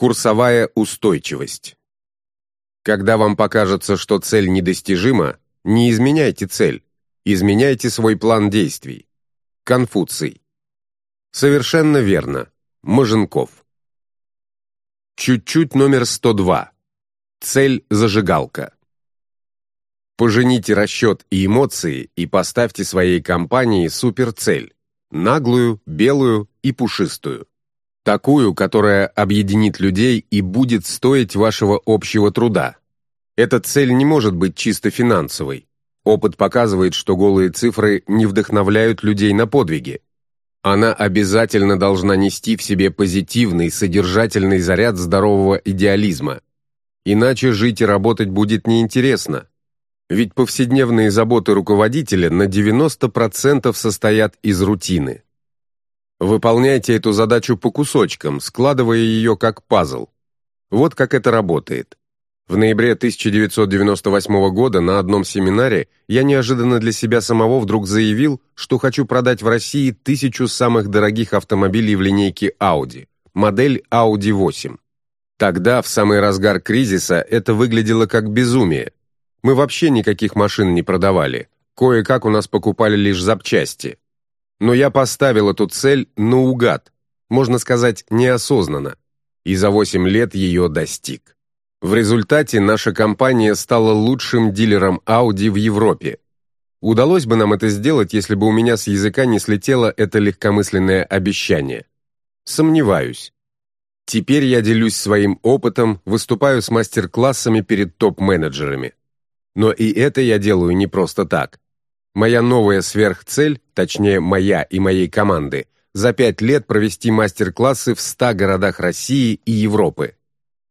Курсовая устойчивость. Когда вам покажется, что цель недостижима, не изменяйте цель, изменяйте свой план действий. Конфуций. Совершенно верно. Моженков. Чуть-чуть номер 102. Цель – зажигалка. Пожените расчет и эмоции и поставьте своей компании суперцель – наглую, белую и пушистую. Такую, которая объединит людей и будет стоить вашего общего труда. Эта цель не может быть чисто финансовой. Опыт показывает, что голые цифры не вдохновляют людей на подвиги. Она обязательно должна нести в себе позитивный, содержательный заряд здорового идеализма. Иначе жить и работать будет неинтересно. Ведь повседневные заботы руководителя на 90% состоят из рутины. Выполняйте эту задачу по кусочкам, складывая ее как пазл. Вот как это работает. В ноябре 1998 года на одном семинаре я неожиданно для себя самого вдруг заявил, что хочу продать в России тысячу самых дорогих автомобилей в линейке Audi, модель Audi 8. Тогда, в самый разгар кризиса, это выглядело как безумие. Мы вообще никаких машин не продавали, кое-как у нас покупали лишь запчасти. Но я поставил эту цель наугад, можно сказать, неосознанно, и за 8 лет ее достиг. В результате наша компания стала лучшим дилером Audi в Европе. Удалось бы нам это сделать, если бы у меня с языка не слетело это легкомысленное обещание. Сомневаюсь. Теперь я делюсь своим опытом, выступаю с мастер-классами перед топ-менеджерами. Но и это я делаю не просто так. Моя новая сверхцель, точнее моя и моей команды, за пять лет провести мастер-классы в 100 городах России и Европы.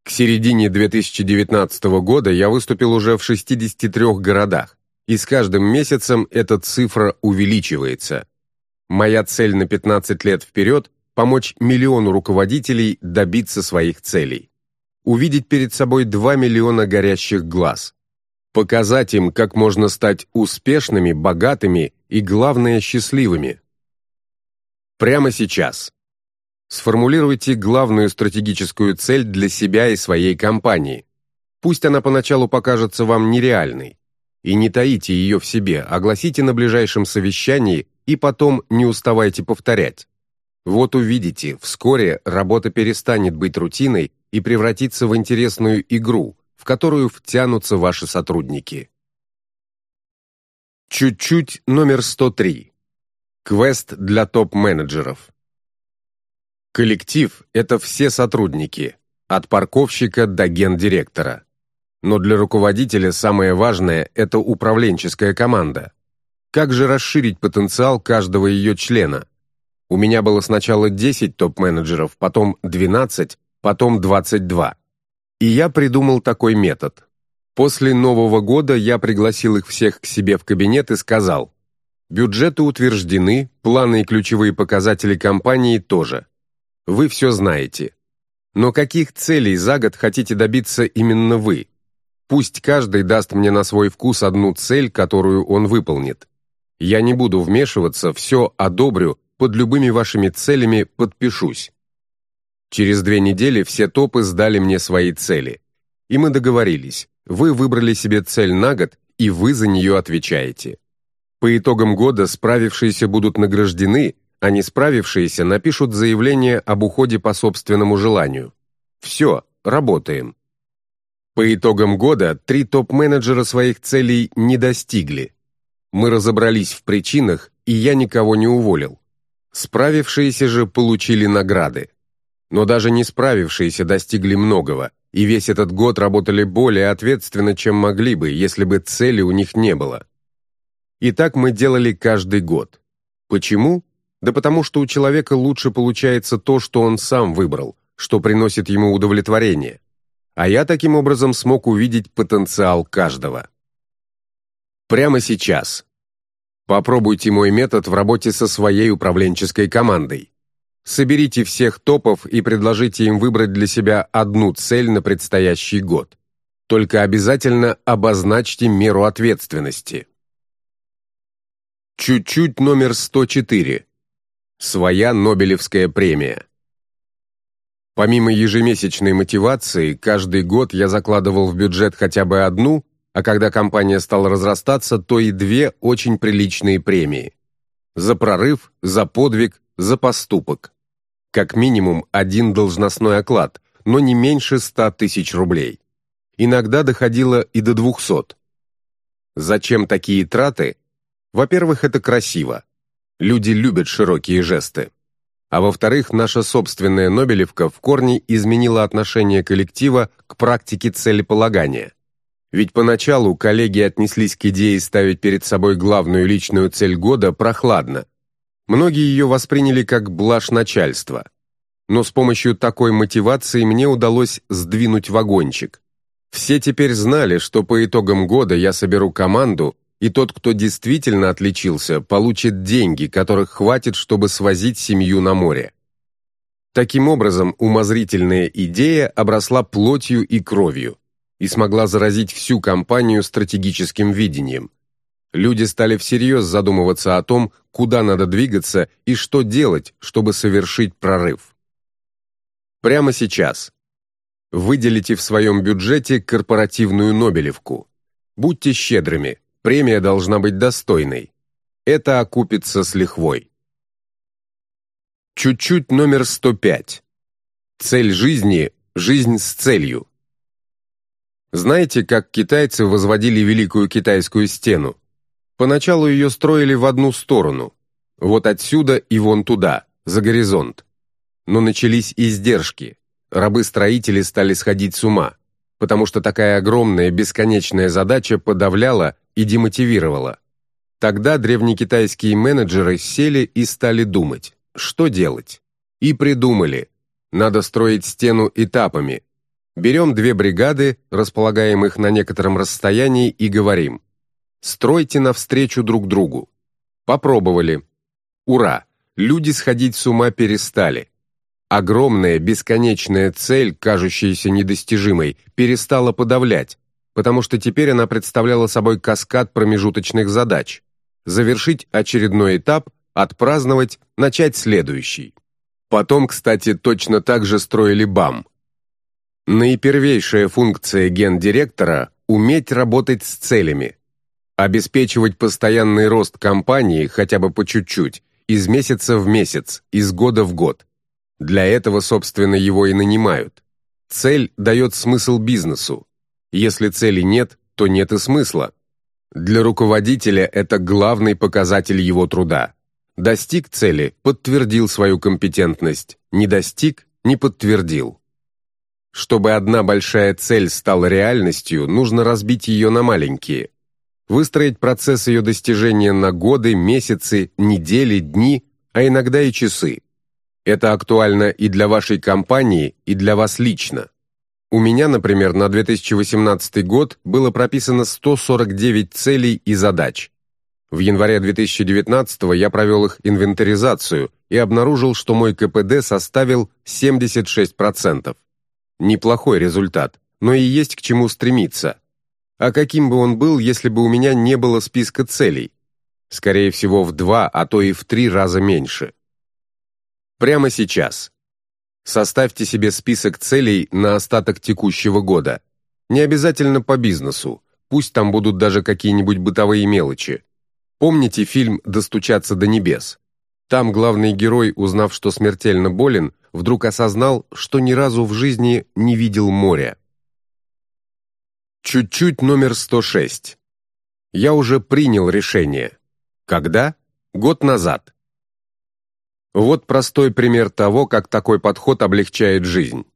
К середине 2019 года я выступил уже в 63 городах, и с каждым месяцем эта цифра увеличивается. Моя цель на 15 лет вперед – помочь миллиону руководителей добиться своих целей. Увидеть перед собой 2 миллиона горящих глаз – Показать им, как можно стать успешными, богатыми и, главное, счастливыми. Прямо сейчас. Сформулируйте главную стратегическую цель для себя и своей компании. Пусть она поначалу покажется вам нереальной. И не таите ее в себе, огласите на ближайшем совещании и потом не уставайте повторять. Вот увидите, вскоре работа перестанет быть рутиной и превратится в интересную игру, в которую втянутся ваши сотрудники. Чуть-чуть номер 103. Квест для топ-менеджеров. Коллектив – это все сотрудники, от парковщика до гендиректора. Но для руководителя самое важное – это управленческая команда. Как же расширить потенциал каждого ее члена? У меня было сначала 10 топ-менеджеров, потом 12, потом 22. И я придумал такой метод. После Нового года я пригласил их всех к себе в кабинет и сказал, бюджеты утверждены, планы и ключевые показатели компании тоже. Вы все знаете. Но каких целей за год хотите добиться именно вы? Пусть каждый даст мне на свой вкус одну цель, которую он выполнит. Я не буду вмешиваться, все одобрю, под любыми вашими целями подпишусь. Через две недели все топы сдали мне свои цели. И мы договорились, вы выбрали себе цель на год, и вы за нее отвечаете. По итогам года справившиеся будут награждены, а не справившиеся напишут заявление об уходе по собственному желанию. Все, работаем. По итогам года три топ-менеджера своих целей не достигли. Мы разобрались в причинах, и я никого не уволил. Справившиеся же получили награды. Но даже не справившиеся достигли многого, и весь этот год работали более ответственно, чем могли бы, если бы цели у них не было. И так мы делали каждый год. Почему? Да потому что у человека лучше получается то, что он сам выбрал, что приносит ему удовлетворение. А я таким образом смог увидеть потенциал каждого. Прямо сейчас. Попробуйте мой метод в работе со своей управленческой командой. Соберите всех топов и предложите им выбрать для себя одну цель на предстоящий год. Только обязательно обозначьте меру ответственности. Чуть-чуть номер 104. Своя Нобелевская премия. Помимо ежемесячной мотивации, каждый год я закладывал в бюджет хотя бы одну, а когда компания стала разрастаться, то и две очень приличные премии. За прорыв, за подвиг, за поступок. Как минимум один должностной оклад, но не меньше 100 тысяч рублей. Иногда доходило и до 200. Зачем такие траты? Во-первых, это красиво. Люди любят широкие жесты. А во-вторых, наша собственная Нобелевка в корне изменила отношение коллектива к практике целеполагания. Ведь поначалу коллеги отнеслись к идее ставить перед собой главную личную цель года прохладно. Многие ее восприняли как блажь начальства. Но с помощью такой мотивации мне удалось сдвинуть вагончик. Все теперь знали, что по итогам года я соберу команду, и тот, кто действительно отличился, получит деньги, которых хватит, чтобы свозить семью на море. Таким образом, умозрительная идея обросла плотью и кровью и смогла заразить всю компанию стратегическим видением. Люди стали всерьез задумываться о том, куда надо двигаться и что делать, чтобы совершить прорыв. Прямо сейчас. Выделите в своем бюджете корпоративную Нобелевку. Будьте щедрыми, Премия должна быть достойной. Это окупится с лихвой. Чуть-чуть номер 105. Цель жизни – жизнь с целью. Знаете, как китайцы возводили Великую Китайскую стену? Поначалу ее строили в одну сторону. Вот отсюда и вон туда, за горизонт. Но начались издержки. Рабы-строители стали сходить с ума, потому что такая огромная бесконечная задача подавляла и демотивировало. Тогда древнекитайские менеджеры сели и стали думать, что делать. И придумали, надо строить стену этапами. Берем две бригады, располагаем их на некотором расстоянии и говорим, стройте навстречу друг другу. Попробовали. Ура! Люди сходить с ума перестали. Огромная, бесконечная цель, кажущаяся недостижимой, перестала подавлять, потому что теперь она представляла собой каскад промежуточных задач. Завершить очередной этап, отпраздновать, начать следующий. Потом, кстати, точно так же строили БАМ. Наипервейшая функция гендиректора – уметь работать с целями, обеспечивать постоянный рост компании хотя бы по чуть-чуть, из месяца в месяц, из года в год. Для этого, собственно, его и нанимают. Цель дает смысл бизнесу, если цели нет, то нет и смысла. Для руководителя это главный показатель его труда. Достиг цели – подтвердил свою компетентность, не достиг – не подтвердил. Чтобы одна большая цель стала реальностью, нужно разбить ее на маленькие. Выстроить процесс ее достижения на годы, месяцы, недели, дни, а иногда и часы. Это актуально и для вашей компании, и для вас лично. У меня, например, на 2018 год было прописано 149 целей и задач. В январе 2019 я провел их инвентаризацию и обнаружил, что мой КПД составил 76%. Неплохой результат, но и есть к чему стремиться. А каким бы он был, если бы у меня не было списка целей? Скорее всего, в два, а то и в три раза меньше. Прямо сейчас Составьте себе список целей на остаток текущего года. Не обязательно по бизнесу, пусть там будут даже какие-нибудь бытовые мелочи. Помните фильм «Достучаться до небес»? Там главный герой, узнав, что смертельно болен, вдруг осознал, что ни разу в жизни не видел моря. Чуть-чуть номер 106. Я уже принял решение. Когда? Год назад. Вот простой пример того, как такой подход облегчает жизнь.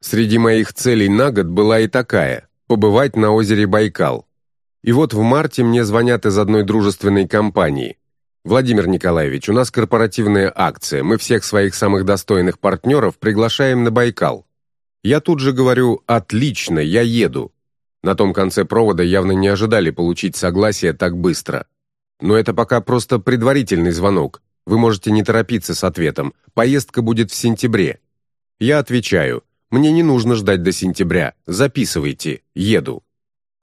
Среди моих целей на год была и такая – побывать на озере Байкал. И вот в марте мне звонят из одной дружественной компании. «Владимир Николаевич, у нас корпоративная акция, мы всех своих самых достойных партнеров приглашаем на Байкал». Я тут же говорю «Отлично, я еду». На том конце провода явно не ожидали получить согласие так быстро. Но это пока просто предварительный звонок, вы можете не торопиться с ответом. Поездка будет в сентябре. Я отвечаю. Мне не нужно ждать до сентября. Записывайте. Еду.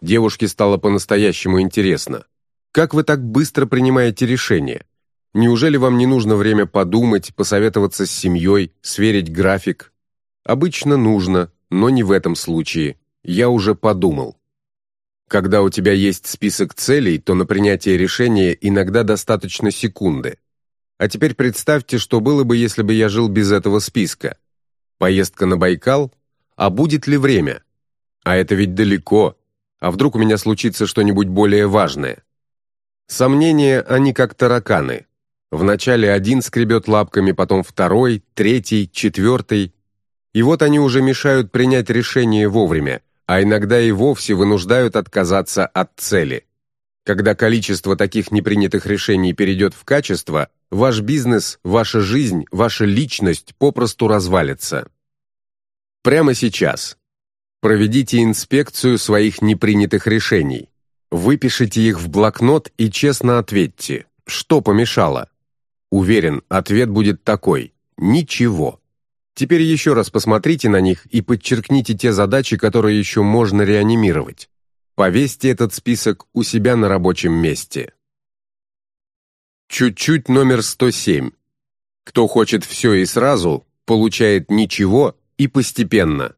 Девушке стало по-настоящему интересно. Как вы так быстро принимаете решение? Неужели вам не нужно время подумать, посоветоваться с семьей, сверить график? Обычно нужно, но не в этом случае. Я уже подумал. Когда у тебя есть список целей, то на принятие решения иногда достаточно секунды. А теперь представьте, что было бы, если бы я жил без этого списка. Поездка на Байкал? А будет ли время? А это ведь далеко. А вдруг у меня случится что-нибудь более важное? Сомнения, они как тараканы. Вначале один скребет лапками, потом второй, третий, четвертый. И вот они уже мешают принять решение вовремя, а иногда и вовсе вынуждают отказаться от цели. Когда количество таких непринятых решений перейдет в качество, ваш бизнес, ваша жизнь, ваша личность попросту развалится. Прямо сейчас. Проведите инспекцию своих непринятых решений. Выпишите их в блокнот и честно ответьте, что помешало. Уверен, ответ будет такой – ничего. Теперь еще раз посмотрите на них и подчеркните те задачи, которые еще можно реанимировать. Повесьте этот список у себя на рабочем месте. Чуть-чуть номер 107. Кто хочет все и сразу, получает ничего и постепенно.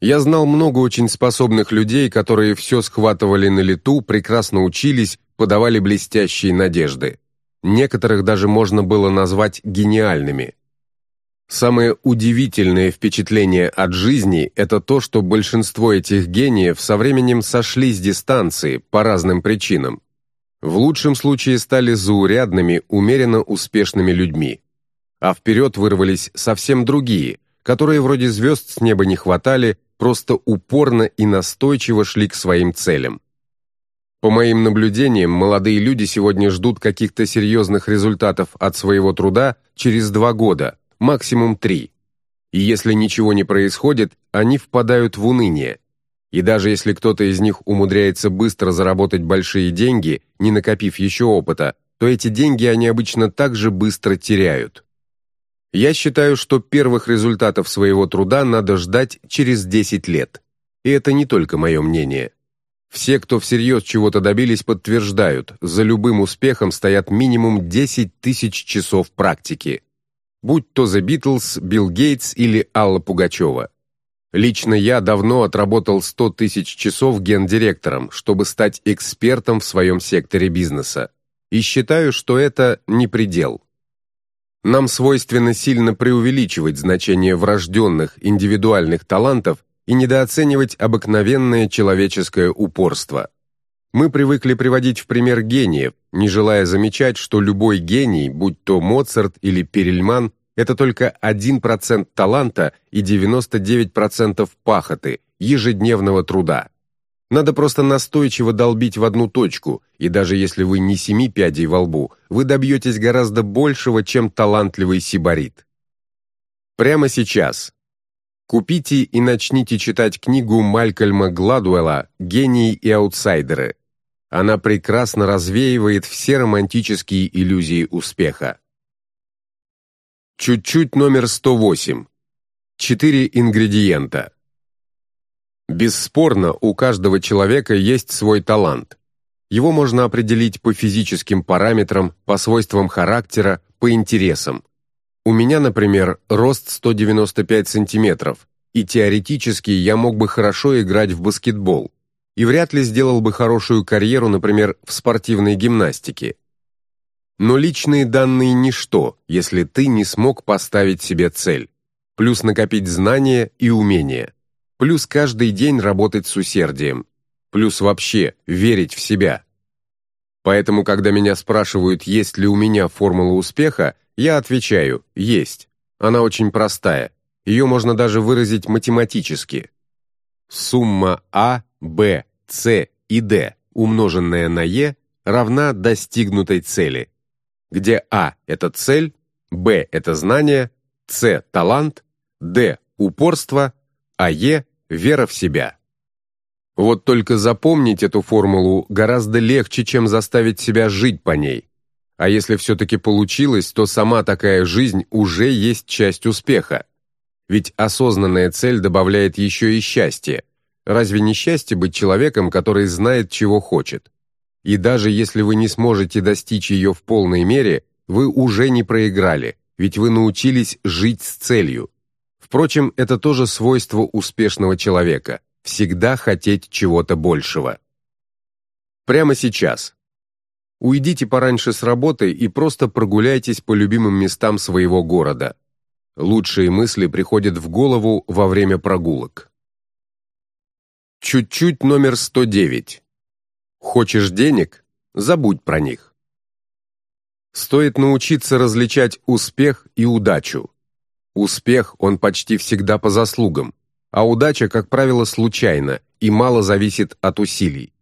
Я знал много очень способных людей, которые все схватывали на лету, прекрасно учились, подавали блестящие надежды. Некоторых даже можно было назвать гениальными. Самое удивительное впечатление от жизни – это то, что большинство этих гениев со временем сошли с дистанции по разным причинам. В лучшем случае стали заурядными, умеренно успешными людьми. А вперед вырвались совсем другие, которые вроде звезд с неба не хватали, просто упорно и настойчиво шли к своим целям. По моим наблюдениям, молодые люди сегодня ждут каких-то серьезных результатов от своего труда через два года, максимум три. И если ничего не происходит, они впадают в уныние. И даже если кто-то из них умудряется быстро заработать большие деньги, не накопив еще опыта, то эти деньги они обычно также быстро теряют. Я считаю, что первых результатов своего труда надо ждать через 10 лет. И это не только мое мнение. Все, кто всерьез чего-то добились, подтверждают, за любым успехом стоят минимум 10 тысяч часов практики. Будь то The Beatles, Билл Гейтс или Алла Пугачева. Лично я давно отработал 100 тысяч часов гендиректором, чтобы стать экспертом в своем секторе бизнеса. И считаю, что это не предел. Нам свойственно сильно преувеличивать значение врожденных индивидуальных талантов и недооценивать обыкновенное человеческое упорство. Мы привыкли приводить в пример гениев, не желая замечать, что любой гений, будь то Моцарт или Перельман, это только 1% таланта и 99% пахоты, ежедневного труда. Надо просто настойчиво долбить в одну точку, и даже если вы не семи пядей во лбу, вы добьетесь гораздо большего, чем талантливый сибарит. Прямо сейчас, Купите и начните читать книгу Малькольма Гладуэлла «Гении и аутсайдеры». Она прекрасно развеивает все романтические иллюзии успеха. Чуть-чуть номер 108. Четыре ингредиента. Бесспорно, у каждого человека есть свой талант. Его можно определить по физическим параметрам, по свойствам характера, по интересам. У меня, например, рост 195 сантиметров, и теоретически я мог бы хорошо играть в баскетбол, и вряд ли сделал бы хорошую карьеру, например, в спортивной гимнастике. Но личные данные – ничто, если ты не смог поставить себе цель, плюс накопить знания и умения, плюс каждый день работать с усердием, плюс вообще верить в себя. Поэтому, когда меня спрашивают, есть ли у меня формула успеха, я отвечаю «есть». Она очень простая. Ее можно даже выразить математически. Сумма А, Б, С и Д, умноженная на Е, равна достигнутой цели, где А – это цель, Б – это знание, С – талант, Д – упорство, а Е – вера в себя. Вот только запомнить эту формулу гораздо легче, чем заставить себя жить по ней. А если все-таки получилось, то сама такая жизнь уже есть часть успеха. Ведь осознанная цель добавляет еще и счастье. Разве не счастье быть человеком, который знает, чего хочет? И даже если вы не сможете достичь ее в полной мере, вы уже не проиграли, ведь вы научились жить с целью. Впрочем, это тоже свойство успешного человека – всегда хотеть чего-то большего. Прямо сейчас. Уйдите пораньше с работы и просто прогуляйтесь по любимым местам своего города. Лучшие мысли приходят в голову во время прогулок. Чуть-чуть номер 109. Хочешь денег? Забудь про них. Стоит научиться различать успех и удачу. Успех, он почти всегда по заслугам, а удача, как правило, случайна и мало зависит от усилий.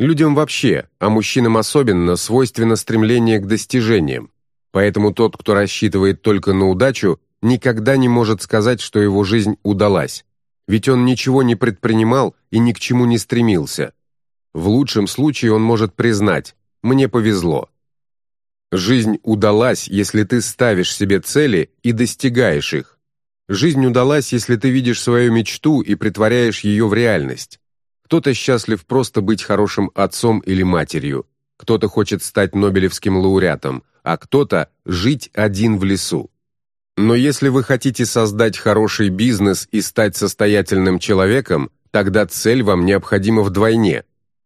Людям вообще, а мужчинам особенно, свойственно стремление к достижениям, поэтому тот, кто рассчитывает только на удачу, никогда не может сказать, что его жизнь удалась, ведь он ничего не предпринимал и ни к чему не стремился. В лучшем случае он может признать «мне повезло». Жизнь удалась, если ты ставишь себе цели и достигаешь их. Жизнь удалась, если ты видишь свою мечту и притворяешь ее в реальность. Кто-то счастлив просто быть хорошим отцом или матерью, кто-то хочет стать Нобелевским лауреатом, а кто-то жить один в лесу. Но если вы хотите создать хороший бизнес и стать состоятельным человеком, тогда цель вам необходима вдвойне.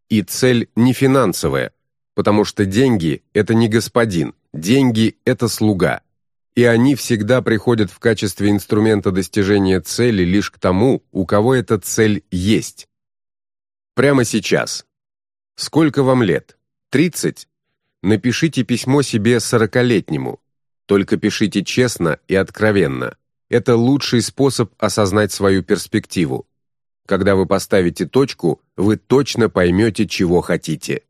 И цель не финансовая, потому что деньги – это не господин, деньги – это слуга. И они всегда приходят в качестве инструмента достижения цели лишь к тому, у кого эта цель есть. Прямо сейчас. Сколько вам лет? 30? Напишите письмо себе сорокалетнему. Только пишите честно и откровенно. Это лучший способ осознать свою перспективу. Когда вы поставите точку, вы точно поймете, чего хотите.